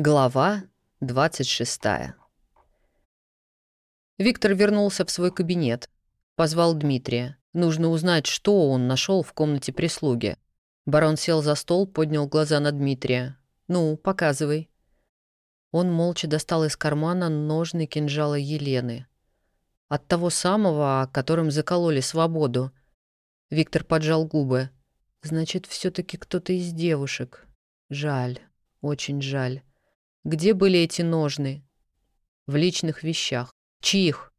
Глава 26 Виктор вернулся в свой кабинет. Позвал Дмитрия. Нужно узнать, что он нашел в комнате прислуги. Барон сел за стол, поднял глаза на Дмитрия. «Ну, показывай». Он молча достал из кармана ножны кинжала Елены. От того самого, о котором закололи свободу. Виктор поджал губы. «Значит, все таки кто-то из девушек. Жаль, очень жаль». Где были эти ножны? В личных вещах. Чьих?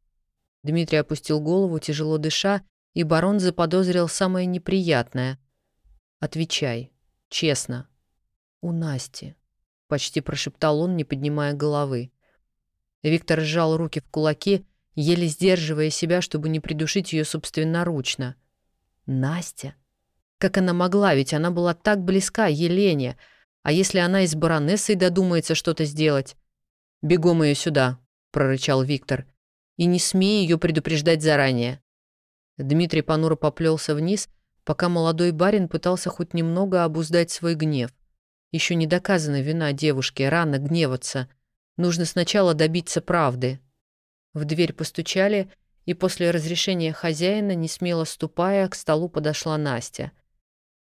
Дмитрий опустил голову, тяжело дыша, и барон заподозрил самое неприятное. «Отвечай. Честно». «У Насти», — почти прошептал он, не поднимая головы. Виктор сжал руки в кулаки, еле сдерживая себя, чтобы не придушить ее собственноручно. «Настя? Как она могла, ведь она была так близка Елене, — а если она и с баронессой додумается что-то сделать? «Бегом ее сюда», — прорычал Виктор. «И не смей ее предупреждать заранее». Дмитрий понуро поплелся вниз, пока молодой барин пытался хоть немного обуздать свой гнев. Еще не доказана вина девушки, рано гневаться. Нужно сначала добиться правды. В дверь постучали, и после разрешения хозяина, не смело ступая, к столу подошла Настя.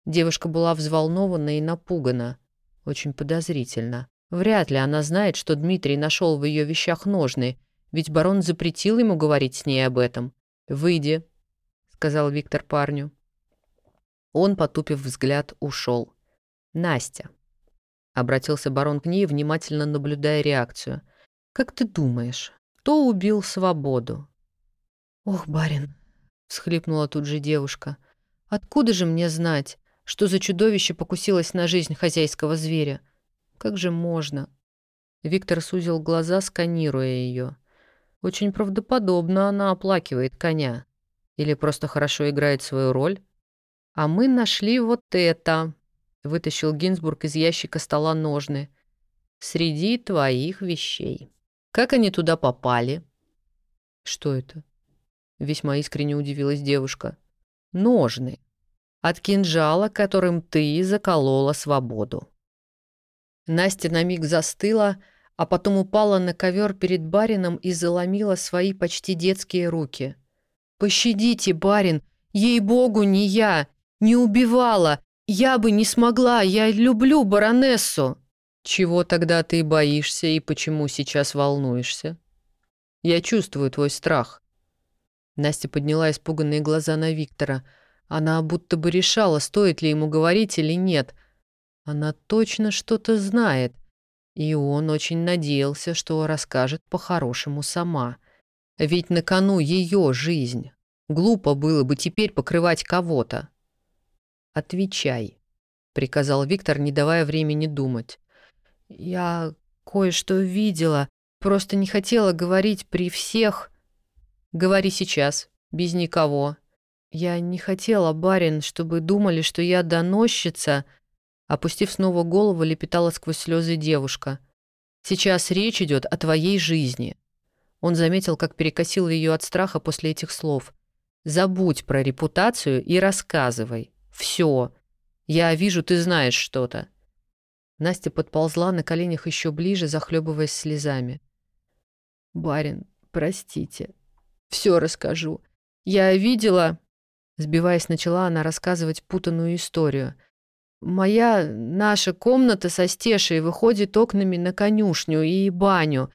Девушка была взволнована и напугана. Очень подозрительно. Вряд ли она знает, что Дмитрий нашел в ее вещах ножны, ведь барон запретил ему говорить с ней об этом. «Выйди», — сказал Виктор парню. Он, потупив взгляд, ушел. «Настя», — обратился барон к ней, внимательно наблюдая реакцию. «Как ты думаешь, кто убил свободу?» «Ох, барин», — всхлипнула тут же девушка, — «откуда же мне знать? Что за чудовище покусилось на жизнь хозяйского зверя? Как же можно? Виктор сузил глаза, сканируя ее. Очень правдоподобно она оплакивает коня. Или просто хорошо играет свою роль. А мы нашли вот это. Вытащил Гинзбург из ящика стола ножны. Среди твоих вещей. Как они туда попали? Что это? Весьма искренне удивилась девушка. Ножны от кинжала, которым ты заколола свободу. Настя на миг застыла, а потом упала на ковер перед барином и заломила свои почти детские руки. «Пощадите, барин! Ей-богу, не я! Не убивала! Я бы не смогла! Я люблю баронессу!» «Чего тогда ты боишься и почему сейчас волнуешься?» «Я чувствую твой страх». Настя подняла испуганные глаза на Виктора – она будто бы решала, стоит ли ему говорить или нет. Она точно что-то знает. И он очень надеялся, что расскажет по-хорошему сама. Ведь на кону ее жизнь. Глупо было бы теперь покрывать кого-то. «Отвечай», — приказал Виктор, не давая времени думать. «Я кое-что видела, просто не хотела говорить при всех...» «Говори сейчас, без никого», «Я не хотела, барин, чтобы думали, что я доносчица», опустив снова голову, лепетала сквозь слезы девушка. «Сейчас речь идет о твоей жизни». Он заметил, как перекосил ее от страха после этих слов. «Забудь про репутацию и рассказывай. Все. Я вижу, ты знаешь что-то». Настя подползла на коленях еще ближе, захлебываясь слезами. «Барин, простите. Все расскажу. Я видела...» Сбиваясь, начала она рассказывать путанную историю. «Моя, наша комната со стешей выходит окнами на конюшню и баню.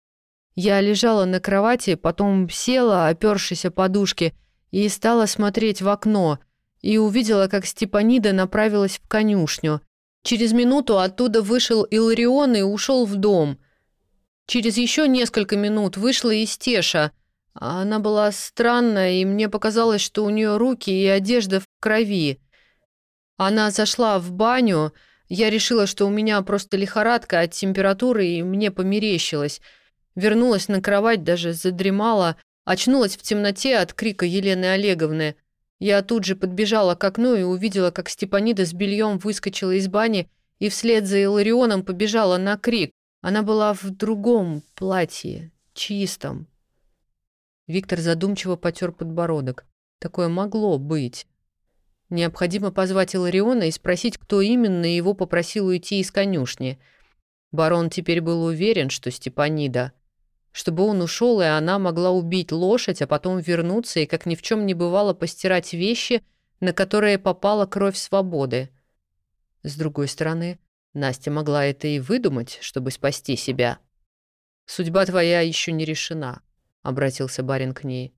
Я лежала на кровати, потом села, опёршись о подушки, и стала смотреть в окно, и увидела, как Степанида направилась в конюшню. Через минуту оттуда вышел Иларион и ушел в дом. Через еще несколько минут вышла и Стеша — она была странная, и мне показалось, что у нее руки и одежда в крови. Она зашла в баню, я решила, что у меня просто лихорадка от температуры, и мне померещилось. Вернулась на кровать, даже задремала, очнулась в темноте от крика Елены Олеговны. Я тут же подбежала к окну и увидела, как Степанида с бельем выскочила из бани и вслед за Иларионом побежала на крик. Она была в другом платье, чистом, Виктор задумчиво потер подбородок. Такое могло быть. Необходимо позвать Илариона и спросить, кто именно его попросил уйти из конюшни. Барон теперь был уверен, что Степанида. Чтобы он ушел, и она могла убить лошадь, а потом вернуться и, как ни в чем не бывало, постирать вещи, на которые попала кровь свободы. С другой стороны, Настя могла это и выдумать, чтобы спасти себя. «Судьба твоя еще не решена», — обратился барин к ней.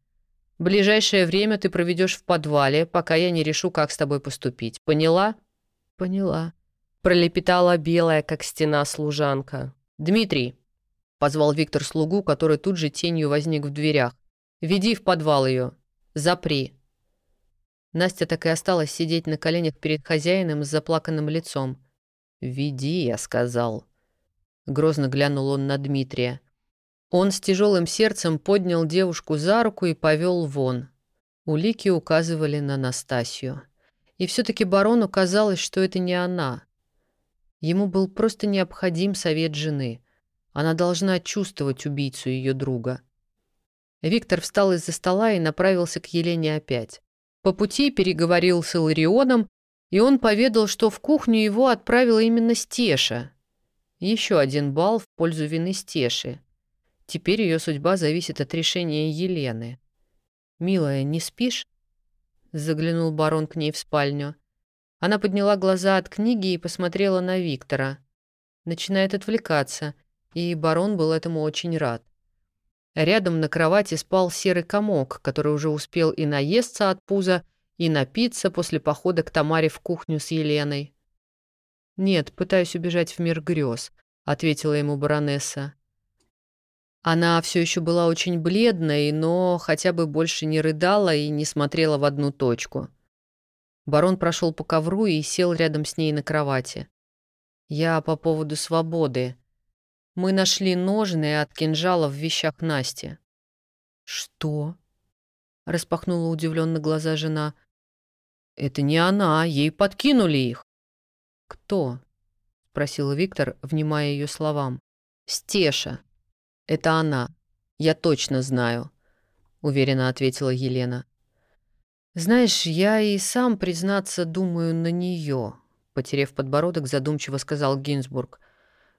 «Ближайшее время ты проведешь в подвале, пока я не решу, как с тобой поступить. Поняла?» «Поняла», — пролепетала белая, как стена, служанка. «Дмитрий», — позвал Виктор слугу, который тут же тенью возник в дверях. «Веди в подвал ее. Запри». Настя так и осталась сидеть на коленях перед хозяином с заплаканным лицом. «Веди», — я сказал. Грозно глянул он на Дмитрия. Он с тяжелым сердцем поднял девушку за руку и повел вон. Улики указывали на Настасью. И все-таки барону казалось, что это не она. Ему был просто необходим совет жены. Она должна чувствовать убийцу ее друга. Виктор встал из-за стола и направился к Елене опять. По пути переговорил с Иларионом и он поведал, что в кухню его отправила именно Стеша. Еще один балл в пользу вины Стеши. Теперь ее судьба зависит от решения Елены. «Милая, не спишь?» Заглянул барон к ней в спальню. Она подняла глаза от книги и посмотрела на Виктора. Начинает отвлекаться, и барон был этому очень рад. Рядом на кровати спал серый комок, который уже успел и наесться от пуза, и напиться после похода к Тамаре в кухню с Еленой. «Нет, пытаюсь убежать в мир грез», — ответила ему баронесса. Она все еще была очень бледной, но хотя бы больше не рыдала и не смотрела в одну точку. Барон прошел по ковру и сел рядом с ней на кровати. «Я по поводу свободы. Мы нашли ножны от кинжала в вещах Насти». «Что?» — распахнула удивленно глаза жена. «Это не она, ей подкинули их». «Кто?» — спросил Виктор, внимая ее словам. «Стеша. Это она. Я точно знаю», — уверенно ответила Елена. «Знаешь, я и сам, признаться, думаю на нее», — потерев подбородок, задумчиво сказал Гинзбург.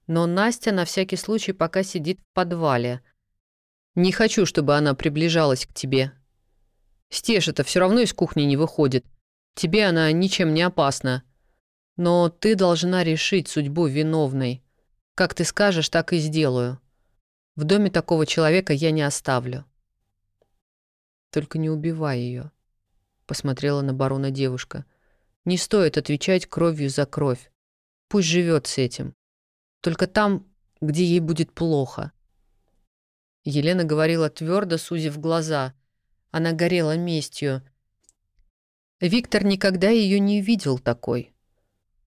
«Но Настя на всякий случай пока сидит в подвале. Не хочу, чтобы она приближалась к тебе», Стеша-то все равно из кухни не выходит. Тебе она ничем не опасна. Но ты должна решить судьбу виновной. Как ты скажешь, так и сделаю. В доме такого человека я не оставлю. Только не убивай ее, посмотрела на барона девушка. Не стоит отвечать кровью за кровь. Пусть живет с этим. Только там, где ей будет плохо. Елена говорила твердо, сузив глаза — она горела местью. Виктор никогда ее не видел такой.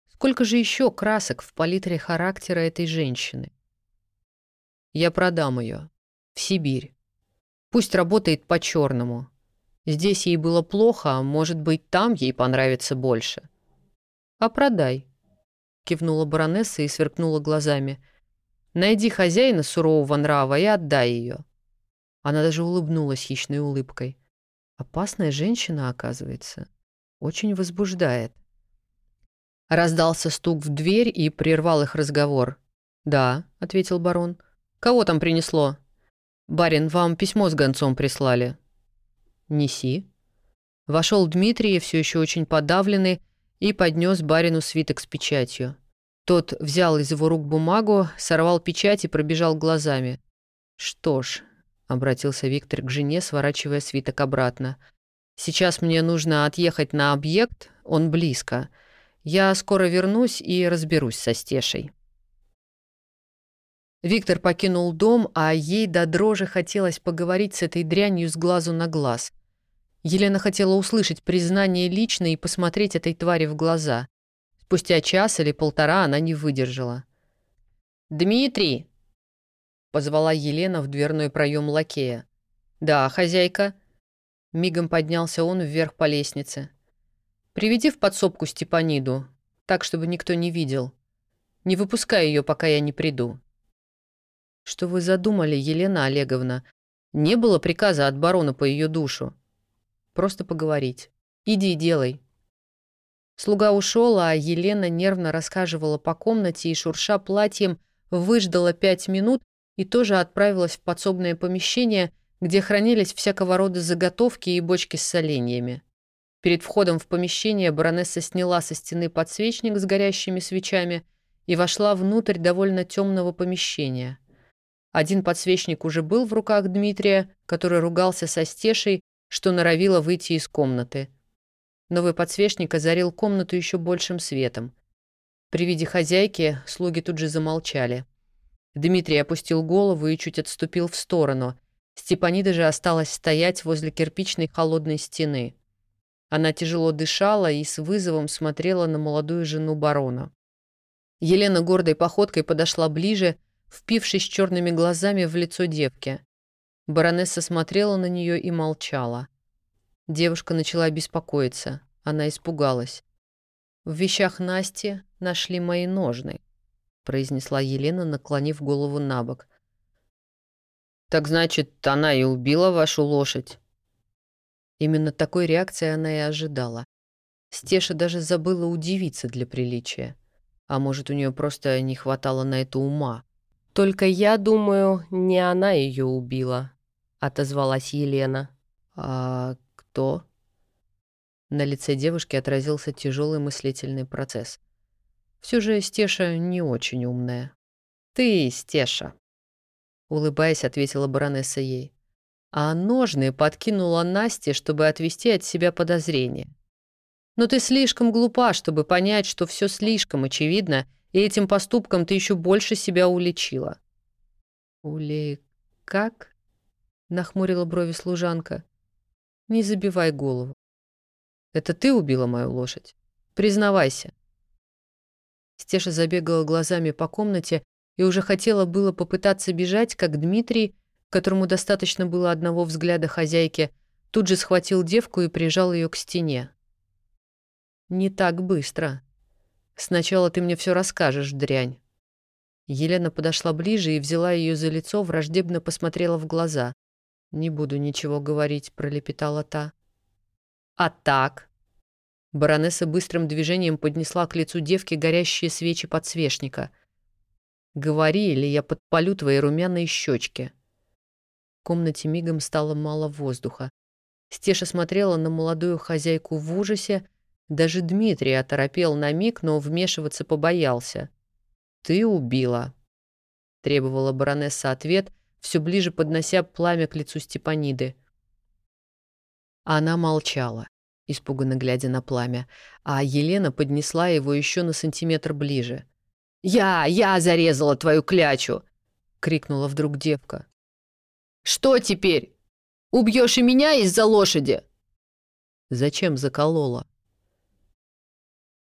Сколько же еще красок в палитре характера этой женщины? Я продам ее. В Сибирь. Пусть работает по-черному. Здесь ей было плохо, а может быть, там ей понравится больше. А продай. Кивнула баронесса и сверкнула глазами. Найди хозяина сурового нрава и отдай ее. Она даже улыбнулась хищной улыбкой. Опасная женщина, оказывается. Очень возбуждает. Раздался стук в дверь и прервал их разговор. «Да», — ответил барон. «Кого там принесло?» «Барин, вам письмо с гонцом прислали». «Неси». Вошел Дмитрий, все еще очень подавленный, и поднес барину свиток с печатью. Тот взял из его рук бумагу, сорвал печать и пробежал глазами. «Что ж, — обратился Виктор к жене, сворачивая свиток обратно. «Сейчас мне нужно отъехать на объект, он близко. Я скоро вернусь и разберусь со Стешей». Виктор покинул дом, а ей до дрожи хотелось поговорить с этой дрянью с глазу на глаз. Елена хотела услышать признание лично и посмотреть этой твари в глаза. Спустя час или полтора она не выдержала. «Дмитрий!» Позвала Елена в дверной проем лакея. «Да, хозяйка». Мигом поднялся он вверх по лестнице. «Приведи в подсобку Степаниду, так, чтобы никто не видел. Не выпускай ее, пока я не приду». «Что вы задумали, Елена Олеговна? Не было приказа от барона по ее душу. Просто поговорить. Иди делай». Слуга ушел, а Елена нервно рассказывала по комнате и, шурша платьем, выждала пять минут и тоже отправилась в подсобное помещение, где хранились всякого рода заготовки и бочки с соленьями. Перед входом в помещение баронесса сняла со стены подсвечник с горящими свечами и вошла внутрь довольно темного помещения. Один подсвечник уже был в руках Дмитрия, который ругался со стешей, что норовило выйти из комнаты. Новый подсвечник озарил комнату еще большим светом. При виде хозяйки слуги тут же замолчали. Дмитрий опустил голову и чуть отступил в сторону. Степанида же осталась стоять возле кирпичной холодной стены. Она тяжело дышала и с вызовом смотрела на молодую жену барона. Елена гордой походкой подошла ближе, впившись черными глазами в лицо девки. Баронесса смотрела на нее и молчала. Девушка начала беспокоиться. Она испугалась. «В вещах Насти нашли мои ножны», — произнесла Елена, наклонив голову на бок. «Так значит, она и убила вашу лошадь?» Именно такой реакции она и ожидала. Стеша даже забыла удивиться для приличия. А может, у нее просто не хватало на это ума. «Только я думаю, не она ее убила», — отозвалась Елена. «А кто?» На лице девушки отразился тяжелый мыслительный процесс. Все же Стеша не очень умная. «Ты, Стеша», — улыбаясь, ответила баронесса ей а ножны подкинула Насте, чтобы отвести от себя подозрения. Но ты слишком глупа, чтобы понять, что все слишком очевидно, и этим поступком ты еще больше себя уличила. Улей как? нахмурила брови служанка. Не забивай голову. Это ты убила мою лошадь? Признавайся. Стеша забегала глазами по комнате и уже хотела было попытаться бежать, как Дмитрий которому достаточно было одного взгляда хозяйки, тут же схватил девку и прижал ее к стене. «Не так быстро. Сначала ты мне все расскажешь, дрянь». Елена подошла ближе и взяла ее за лицо, враждебно посмотрела в глаза. «Не буду ничего говорить», — пролепетала та. «А так?» Баронесса быстрым движением поднесла к лицу девки горящие свечи подсвечника. «Говори, или я подпалю твои румяные щечки комнате мигом стало мало воздуха. Стеша смотрела на молодую хозяйку в ужасе. Даже Дмитрий оторопел на миг, но вмешиваться побоялся. «Ты убила», — требовала баронесса ответ, все ближе поднося пламя к лицу Степаниды. Она молчала, испуганно глядя на пламя, а Елена поднесла его еще на сантиметр ближе. «Я, я зарезала твою клячу!» — крикнула вдруг девка. Что теперь? Убьешь и меня из-за лошади?» «Зачем заколола?»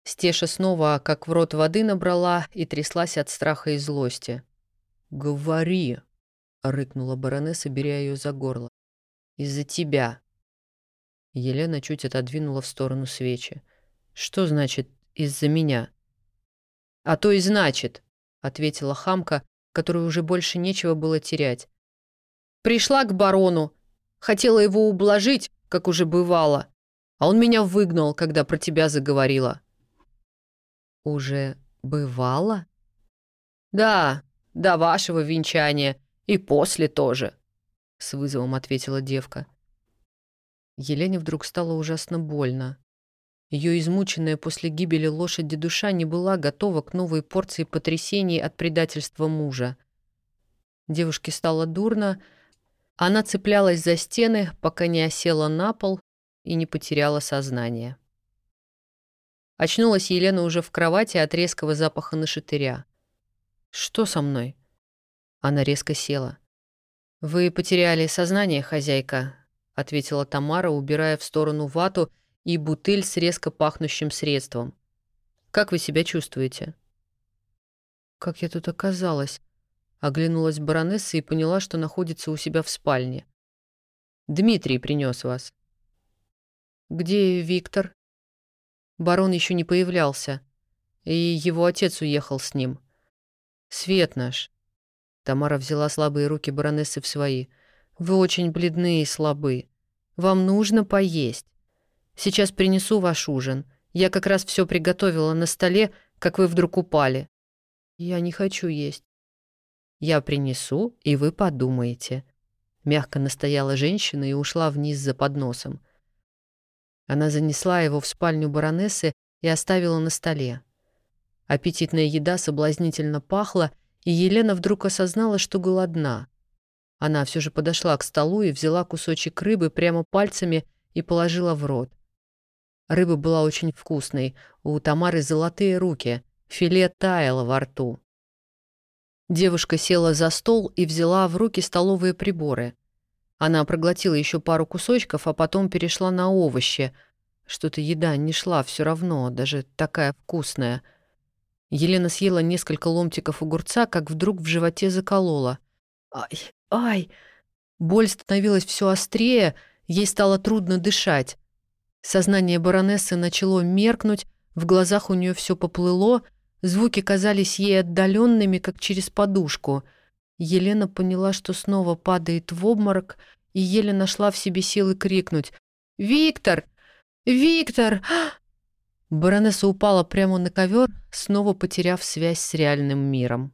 Стеша снова как в рот воды набрала и тряслась от страха и злости. «Говори!» — рыкнула баронесса, беря ее за горло. «Из-за тебя!» Елена чуть отодвинула в сторону свечи. «Что значит «из-за меня»?» «А то и значит!» — ответила хамка, которой уже больше нечего было терять. Пришла к барону. Хотела его ублажить, как уже бывало. А он меня выгнал, когда про тебя заговорила. Уже бывало? Да, до вашего венчания. И после тоже. С вызовом ответила девка. Елене вдруг стало ужасно больно. Ее измученная после гибели лошади душа не была готова к новой порции потрясений от предательства мужа. Девушке стало дурно, она цеплялась за стены, пока не осела на пол и не потеряла сознание. Очнулась Елена уже в кровати от резкого запаха нашатыря. «Что со мной?» Она резко села. «Вы потеряли сознание, хозяйка», — ответила Тамара, убирая в сторону вату и бутыль с резко пахнущим средством. «Как вы себя чувствуете?» «Как я тут оказалась?» Оглянулась баронесса и поняла, что находится у себя в спальне. «Дмитрий принес вас». «Где Виктор?» Барон еще не появлялся, и его отец уехал с ним. «Свет наш». Тамара взяла слабые руки баронессы в свои. «Вы очень бледны и слабы. Вам нужно поесть. Сейчас принесу ваш ужин. Я как раз все приготовила на столе, как вы вдруг упали». «Я не хочу есть». Я принесу, и вы подумаете». Мягко настояла женщина и ушла вниз за подносом. Она занесла его в спальню баронессы и оставила на столе. Аппетитная еда соблазнительно пахла, и Елена вдруг осознала, что голодна. Она все же подошла к столу и взяла кусочек рыбы прямо пальцами и положила в рот. Рыба была очень вкусной, у Тамары золотые руки, филе таяло во рту. Девушка села за стол и взяла в руки столовые приборы. Она проглотила еще пару кусочков, а потом перешла на овощи. Что-то еда не шла все равно, даже такая вкусная. Елена съела несколько ломтиков огурца, как вдруг в животе заколола. «Ай, ай!» Боль становилась все острее, ей стало трудно дышать. Сознание баронессы начало меркнуть, в глазах у нее все поплыло, звуки казались ей отдаленными, как через подушку. Елена поняла, что снова падает в обморок, и еле нашла в себе силы крикнуть «Виктор! Виктор!» Баронесса упала прямо на ковер, снова потеряв связь с реальным миром.